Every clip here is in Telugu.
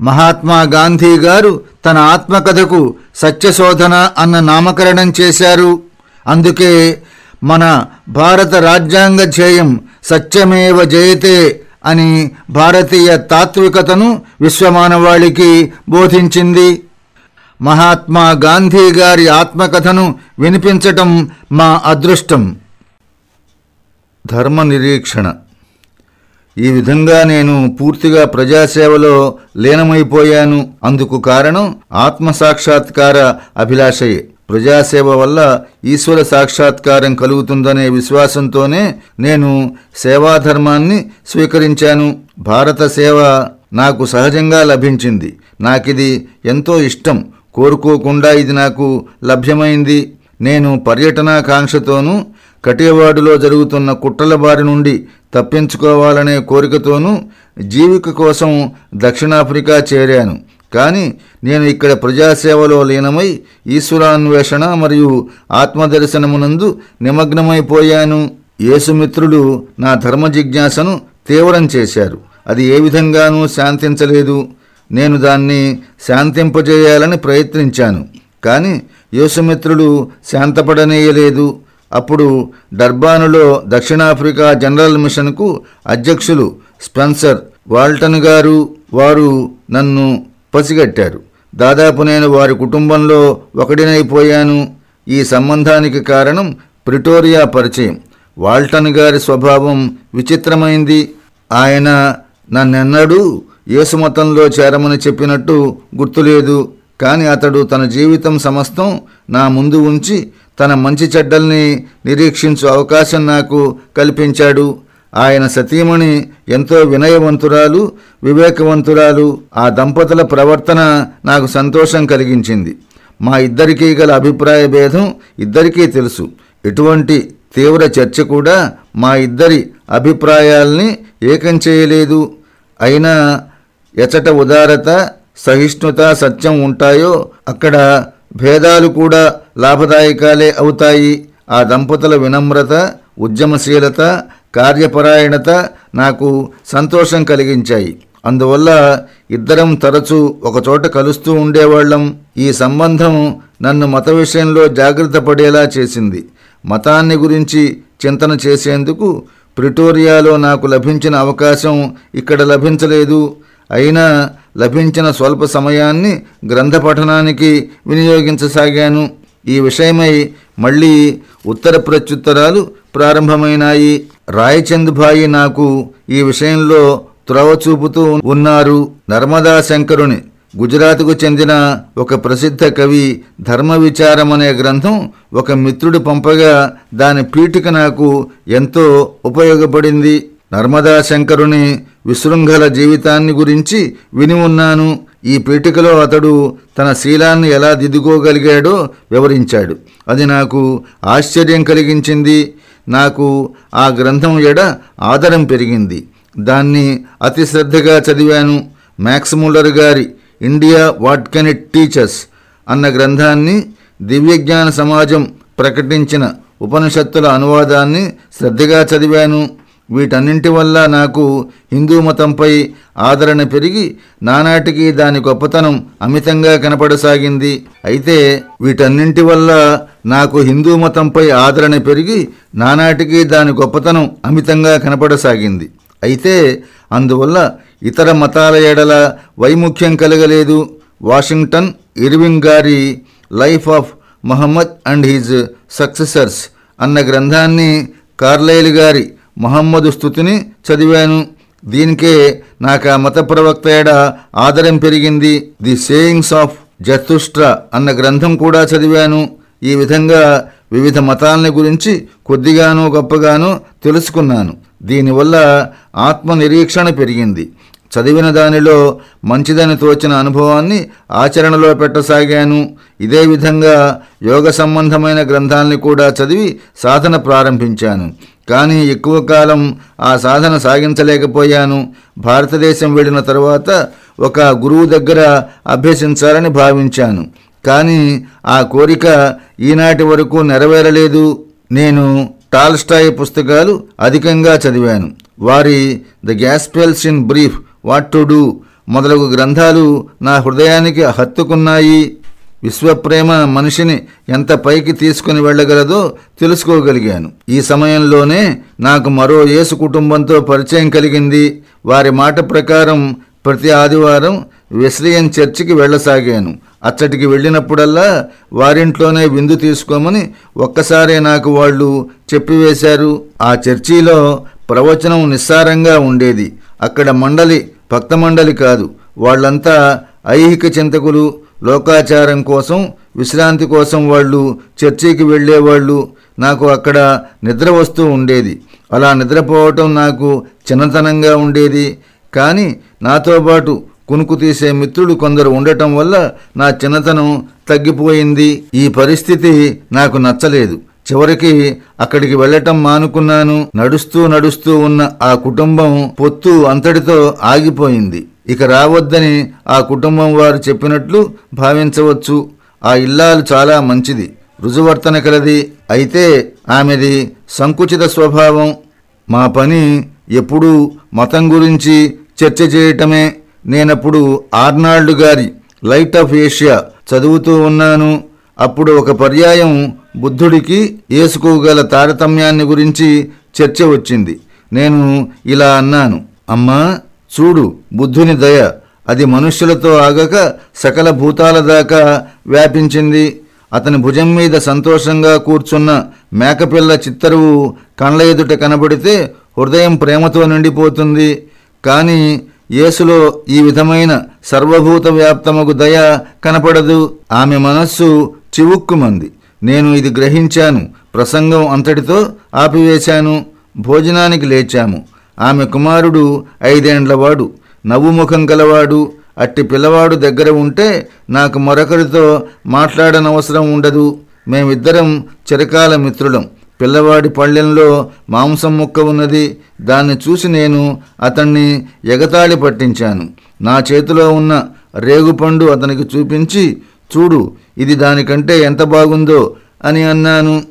మహాత్మా గాంధీ గారు తన ఆత్మకథకు సత్యశోధన అన్న నామకరణం చేశారు. అందుకే మన భారత రాజ్యాంగ ధ్యేయం సత్యమేవ జయతే అని భారతీయ తాత్వికతను విశ్వమానవాళికి బోధించింది. మహాత్మా గాంధీ గారి ఆత్మకథను వినిపించటం మా అదృష్టం. ధర్మ నిరీక్షణ. ఈ విధంగా నేను పూర్తిగా ప్రజాసేవలో లీనమైపోయాను. అందుకు కారణం ఆత్మసాక్షాత్కార అభిలాషయే. ప్రజాసేవ వల్ల ఈశ్వర సాక్షాత్కారం కలుగుతుందనే విశ్వాసంతోనే నేను సేవాధర్మాన్ని స్వీకరించాను. భారత సేవ నాకు సహజంగా లభించింది. నాకిది ఎంతో ఇష్టం. కోరుకోకుండా ఇది నాకు లభ్యమైంది. నేను పర్యటనాకాంక్షతోనూ కటియవాడులో జరుగుతున్న కుట్రల బారి నుండి తప్పించుకోవాలనే కోరికతోనూ జీవిక కోసం దక్షిణాఫ్రికా చేరాను. కానీ నేను ఇక్కడ ప్రజాసేవలో లీనమై ఈశ్వరాన్వేషణ మరియు ఆత్మదర్శనమునందు నిమగ్నమైపోయాను. యేసుమిత్రులు నా ధర్మ జిజ్ఞాసను తీవ్రం చేశారు. అది ఏ విధంగానూ శాంతించలేదు. నేను దాన్ని శాంతింపజేయాలని ప్రయత్నించాను. కానీ యేసుమిత్రులు శాంతపడనేయలేదు. అప్పుడు డర్బానులో దక్షిణాఫ్రికా జనరల్ మిషన్కు అధ్యక్షులు స్పెన్సర్ వాల్టన్ గారు వారు నన్ను పసిగట్టారు. దాదాపు నేను వారి కుటుంబంలో ఒకడినైపోయాను. ఈ సంబంధానికి కారణం ప్రిటోరియా పరిచయం. వాల్టన్ గారి స్వభావం విచిత్రమైంది. ఆయన నన్నెన్నడూ యేసుమతంలో చేరమని చెప్పినట్టు గుర్తులేదు. కానీ అతడు తన జీవితం సమస్తం నా ముందు ఉంచి తన మంచి చెడ్డల్ని నిరీక్షించు అవకాశం నాకు కల్పించాడు. ఆయన సతీమణి ఎంతో వినయవంతురాలు వివేకవంతురాలు. ఆ దంపతుల ప్రవర్తన నాకు సంతోషం కలిగించింది. మా ఇద్దరికీ గల అభిప్రాయ భేదం ఇద్దరికీ తెలుసు. ఎటువంటి తీవ్ర చర్చ కూడా మా ఇద్దరి అభిప్రాయాల్ని ఏకం చేయలేదు. అయినా ఎచట ఉదారత సహిష్ణుత సత్యం ఉంటాయో అక్కడ భేదాలు కూడా లాభదాయకాలే అవుతాయి. ఆ దంపతుల వినమ్రత ఉద్యమశీలత కార్యపరాయణత నాకు సంతోషం కలిగించాయి. అందువల్ల ఇద్దరం తరచూ ఒకచోట కలుస్తూ ఉండేవాళ్ళం. ఈ సంబంధం నన్ను మత విషయంలో జాగ్రత్త పడేలా చేసింది. మతాన్ని గురించి చింతన చేసేందుకు ప్రిటోరియాలో నాకు లభించిన అవకాశం ఇక్కడ లభించలేదు. అయినా లభించిన స్వల్ప సమయాన్ని గ్రంథ పఠనానికి వినియోగించసాగాను. ఈ విషయమై మళ్ళీ ఉత్తర ప్రత్యుత్తరాలు ప్రారంభమైనాయి. రాయచంద్ భాయి నాకు ఈ విషయంలో త్రవ చూపుతూ ఉన్నారు. నర్మదా శంకరుని గుజరాత్కు చెందిన ఒక ప్రసిద్ధ కవి ధర్మ విచారం అనే గ్రంథం ఒక మిత్రుడు పంపగా దాని పీఠిక నాకు ఎంతో ఉపయోగపడింది. నర్మదా శంకరుని విశృంఖల జీవితాన్ని గురించి విని ఉన్నాను. ఈ పీఠికలో అతడు తన శీలాన్ని ఎలా దిద్దుకోగలిగాడో వివరించాడు. అది నాకు ఆశ్చర్యం కలిగించింది. నాకు ఆ గ్రంథం ఎడ ఆదరం పెరిగింది. దాన్ని అతి శ్రద్ధగా చదివాను. మ్యాక్స్ ముల్లర్ గారి India what can it teach us అన్న గ్రంథాన్ని దివ్యజ్ఞాన సమాజం ప్రకటించిన ఉపనిషత్తుల అనువాదాన్ని శ్రద్ధగా చదివాను. వీటన్నింటి వల్ల నాకు హిందూ మతంపై ఆదరణ పెరిగి నానాటికి దాని గొప్పతనం అమితంగా కనపడసాగింది. అయితే వీటన్నింటి వల్ల నాకు హిందూ మతంపై ఆదరణ పెరిగి నానాటికి దాని గొప్పతనం అమితంగా కనపడసాగింది. అయితే అందువల్ల ఇతర మతాల ఎడల వైముఖ్యం కలగలేదు. వాషింగ్టన్ ఇర్వింగ్ గారి life of Muhammad and his successors అన్న గ్రంథాన్ని కార్లైల్ గారి మహమ్మదు స్థుతిని చదివాను. దీనికే నాకు ఆ మత ప్రవక్త ఏడ ఆదరం పెరిగింది. ది సేయింగ్స్ ఆఫ్ జతుష్ట్ర అన్న గ్రంథం కూడా చదివాను. ఈ విధంగా వివిధ మతాలని గురించి కొద్దిగానో గొప్పగానో తెలుసుకున్నాను. దీనివల్ల ఆత్మనిరీక్షణ పెరిగింది. చదివిన దానిలో మంచిదని తోచిన అనుభవాన్ని ఆచరణలో పెట్టసాగాను. ఇదే విధంగా యోగ సంబంధమైన గ్రంథాల్ని కూడా చదివి సాధన ప్రారంభించాను. కానీ ఎక్కువ కాలం ఆ సాధన సాగించలేకపోయాను. భారతదేశం వెళ్ళిన తర్వాత ఒక గురువు దగ్గర అభ్యసించాలని భావించాను. కానీ ఆ కోరిక ఈనాటి వరకు నెరవేరలేదు. నేను టాల్స్టాయ్ పుస్తకాలు అధికంగా చదివాను. వారి the gospels in brief what to do మొదలగు గ్రంథాలు నా హృదయానికి హత్తుకున్నాయి. విశ్వప్రేమ మనిషిని ఎంత పైకి తీసుకుని వెళ్ళగలదో తెలుసుకోగలిగాను. ఈ సమయంలోనే నాకు మరో యేసు కుటుంబంతో పరిచయం కలిగింది. వారి మాట ప్రకారం ప్రతి ఆదివారం వెస్లియన్ చర్చికి వెళ్ళసాగాను. అచ్చటికి వెళ్ళినప్పుడల్లా వారింట్లోనే విందు తీసుకోమని ఒక్కసారే నాకు వాళ్ళు చెప్పివేశారు. ఆ చర్చిలో ప్రవచనం నిస్సారంగా ఉండేది. అక్కడ మండలి భక్త మండలి కాదు. వాళ్ళంతా ఐహిక చింతకులు లోకాచారం కోసం విశ్రాంతి కోసం వాళ్ళు చర్చికి వెళ్ళేవాళ్ళు. నాకు అక్కడ నిద్ర వస్తూ ఉండేది. అలా నిద్రపోవటం నాకు చిన్నతనంగా ఉండేది. కానీ నాతో పాటు కునుకు తీసే మిత్రులు కొందరు ఉండటం వల్ల నా చిన్నతనం తగ్గిపోయింది. ఈ పరిస్థితి నాకు నచ్చలేదు. చివరికి అక్కడికి వెళ్ళటం మానుకున్నాను. నడుస్తూ నడుస్తూ ఉన్న ఆ కుటుంబం పొత్తు అంతటితో ఆగిపోయింది. ఇక రావద్దని ఆ కుటుంబం వారు చెప్పినట్లు భావించవచ్చు. ఆ ఇల్లాలు చాలా మంచిది. రుజువర్తన కలది. అయితే ఆమెది సంకుచిత స్వభావం. మా పని ఎప్పుడూ మతం గురించి చర్చ చేయటమే. నేనప్పుడు ఆర్నాల్డ్ గారి లైట్ ఆఫ్ ఏషియా చదువుతూ ఉన్నాను. అప్పుడు ఒక పర్యాయం బుద్ధుడికి ఏసుకోగల తారతమ్యాన్ని గురించి చర్చ వచ్చింది. నేను ఇలా అన్నాను. అమ్మా చూడు బుద్ధుని దయ. అది మనుష్యులతో ఆగక సకల భూతాల దాకా వ్యాపించింది. అతని భుజం మీద సంతోషంగా కూర్చున్న మేకపిల్ల చిత్తరువు కళ్ళ ఎదుట కనబడితే హృదయం ప్రేమతో నిండిపోతుంది. కానీ యేసులో ఈ విధమైన సర్వభూత వ్యాప్తముకు దయ కనపడదు. ఆమె మనస్సు చివుక్కుమంది. నేను ఇది గ్రహించాను ప్రసంగం అంతటితో ఆపివేశాను భోజనానికి లేచాము. ఆమె కుమారుడు ఐదేండ్లవాడు నవ్వుముఖం గలవాడు అట్టి పిల్లవాడు దగ్గర ఉంటే నాకు మరొకరితో మాట్లాడనవసరం ఉండదు. మేమిద్దరం చిరకాల మిత్రులం. పిల్లవాడి పళ్ళెంలో మాంసం ముక్క ఉన్నది. దాన్ని చూసి నేను అతన్ని ఎగతాళి పట్టించాను. నా చేతిలో ఉన్న రేగుపండు అతనికి చూపించి చూడు ఇది దానికంటే ఎంత బాగుందో అని అన్నాను.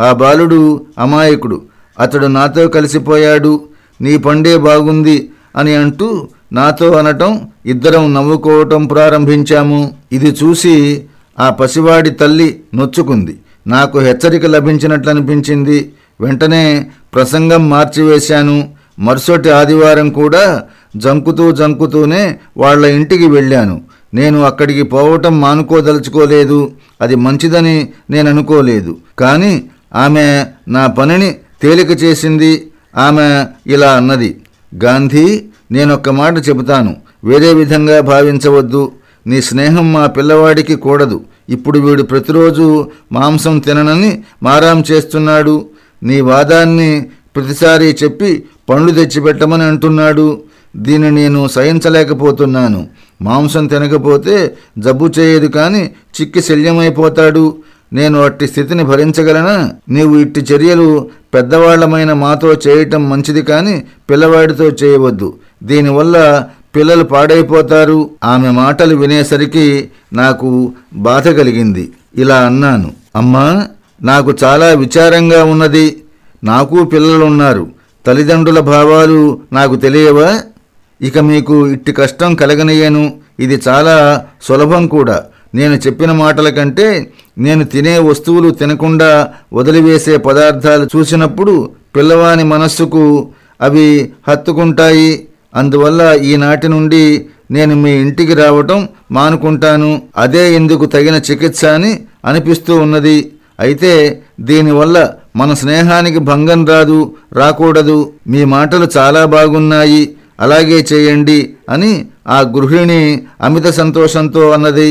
ఆ బాలుడు అమాయకుడు. అతడు నాతో కలిసిపోయాడు. నీ పండే బాగుంది అని అంటూ నాతో అనటం ఇద్దరం నవ్వుకోవటం ప్రారంభించాము. ఇది చూసి ఆ పసివాడి తల్లి నొచ్చుకుంది. నాకు హెచ్చరిక లభించినట్లు అనిపించింది. వెంటనే ప్రసంగం మార్చివేశాను. మరుసటి ఆదివారం కూడా జంకుతూ జంకుతూనే వాళ్ళ ఇంటికి వెళ్ళాను. నేను అక్కడికి పోవటం మానుకోదలుచుకోలేదు. అది మంచిదని నేను అనుకోలేదు. కానీ ఆమె నా పనిని తేలిక చేసింది. ఆమె ఇలా అన్నది గాంధీ నేనొక్క మాట చెబుతాను. వేరే విధంగా భావించవద్దు. నీ స్నేహం మా పిల్లవాడికి కూడదు. ఇప్పుడు వీడు ప్రతిరోజు మాంసం తిననని మారాం చేస్తున్నాడు. నీ వాదాన్ని ప్రతిసారి చెప్పి పండ్లు తెచ్చిపెట్టమని అంటున్నాడు. దీన్ని నేను సహించలేకపోతున్నాను. మాంసం తినకపోతే జబ్బు చేయదు కానీ చిక్కి శల్యమైపోతాడు. నేను అట్టి స్థితిని భరించగలనా? నీవు ఇట్టి చర్యలు పెద్దవాళ్ళమైన మాతో చేయటం మంచిది కాని పిల్లవాడితో చేయవద్దు. దీనివల్ల పిల్లలు పాడైపోతారు. ఆమె మాటలు వినేసరికి నాకు బాధ కలిగింది. ఇలా అన్నాను. అమ్మా నాకు చాలా విచారంగా ఉన్నది. నాకు పిల్లలున్నారు. తల్లిదండ్రుల భావాలు నాకు తెలియవా? ఇక మీకు ఇట్టి కష్టం కలగనయ్యను ఇది చాలా సులభం కూడా. నేను చెప్పిన మాటల కంటే నేను తినే వస్తువులు తినకుండా వదిలివేసే పదార్థాలు చూసినప్పుడు పిల్లవాని మనస్సుకు అవి హత్తుకుంటాయి. అందువల్ల ఈనాటి నుండి నేను మీ ఇంటికి రావటం మానుకుంటాను. అదే ఇందుకు తగిన చికిత్స అని అనిపిస్తూ ఉన్నది. అయితే దీనివల్ల మన స్నేహానికి భంగం రాదు రాకూడదు. మీ మాటలు చాలా బాగున్నాయి. అలాగే చేయండి అని ఆ గృహిణి అమిత సంతోషంతో అన్నది.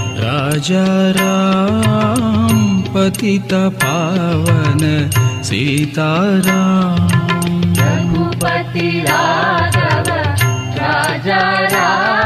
राजा राम पतितपावन सीताराम। रघुपति राघव राजा राम।